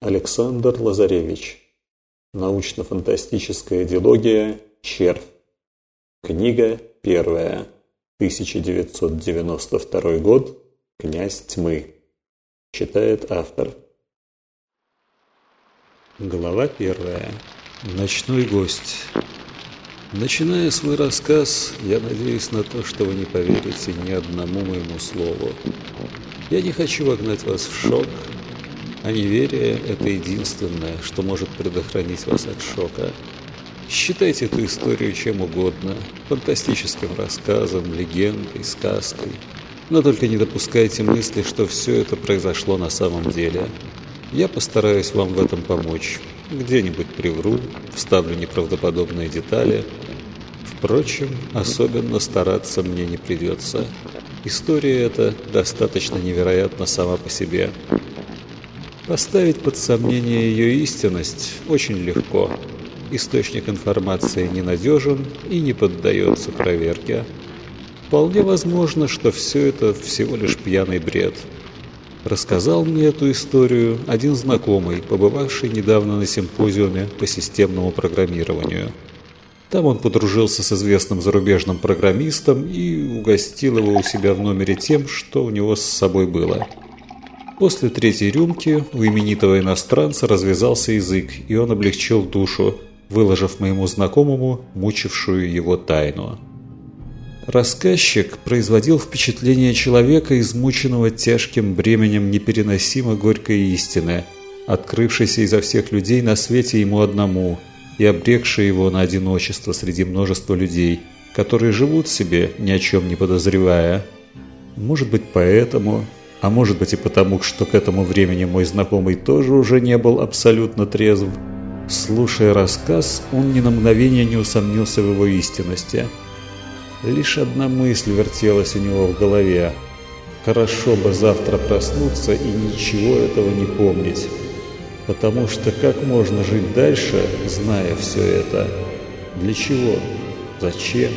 Александр Лазаревич. Научно-фантастическая диалогия «Червь». Книга первая. 1992 год. «Князь тьмы». Читает автор. Глава первая. Ночной гость. Начиная свой рассказ, я надеюсь на то, что вы не поверите ни одному моему слову. Я не хочу вогнать вас в шок, а неверие – это единственное, что может предохранить вас от шока. Считайте эту историю чем угодно – фантастическим рассказом, легендой, сказкой. Но только не допускайте мысли, что все это произошло на самом деле. Я постараюсь вам в этом помочь. Где-нибудь привру, вставлю неправдоподобные детали. Впрочем, особенно стараться мне не придется. История эта достаточно невероятна сама по себе. Поставить под сомнение ее истинность очень легко. Источник информации ненадежен и не поддается проверке. Вполне возможно, что все это всего лишь пьяный бред. Рассказал мне эту историю один знакомый, побывавший недавно на симпозиуме по системному программированию. Там он подружился с известным зарубежным программистом и угостил его у себя в номере тем, что у него с собой было – После третьей рюмки у именитого иностранца развязался язык, и он облегчил душу, выложив моему знакомому мучившую его тайну. Рассказчик производил впечатление человека, измученного тяжким бременем непереносимо горькой истины, открывшейся изо всех людей на свете ему одному и обрекшей его на одиночество среди множества людей, которые живут себе, ни о чем не подозревая. Может быть, поэтому а может быть и потому, что к этому времени мой знакомый тоже уже не был абсолютно трезв. Слушая рассказ, он ни на мгновение не усомнился в его истинности. Лишь одна мысль вертелась у него в голове. Хорошо бы завтра проснуться и ничего этого не помнить. Потому что как можно жить дальше, зная все это? Для чего? Зачем?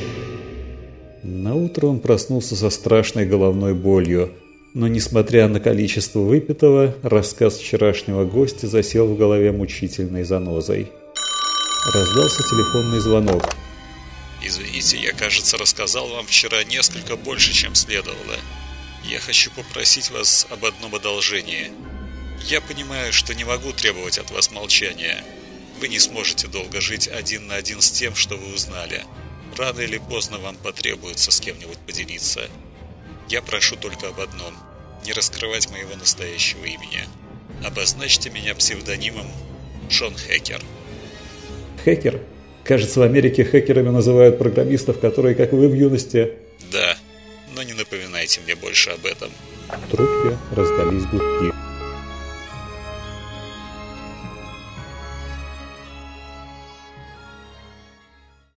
Наутро он проснулся со страшной головной болью – но, несмотря на количество выпитого, рассказ вчерашнего гостя засел в голове мучительной занозой. Раздался телефонный звонок. «Извините, я, кажется, рассказал вам вчера несколько больше, чем следовало. Я хочу попросить вас об одном одолжении. Я понимаю, что не могу требовать от вас молчания. Вы не сможете долго жить один на один с тем, что вы узнали. Рано или поздно вам потребуется с кем-нибудь поделиться». Я прошу только об одном – не раскрывать моего настоящего имени. Обозначьте меня псевдонимом Шон Хекер. Хекер? Кажется, в Америке хакерами называют программистов, которые, как вы в юности... Да, но не напоминайте мне больше об этом. В трубке раздались гудки.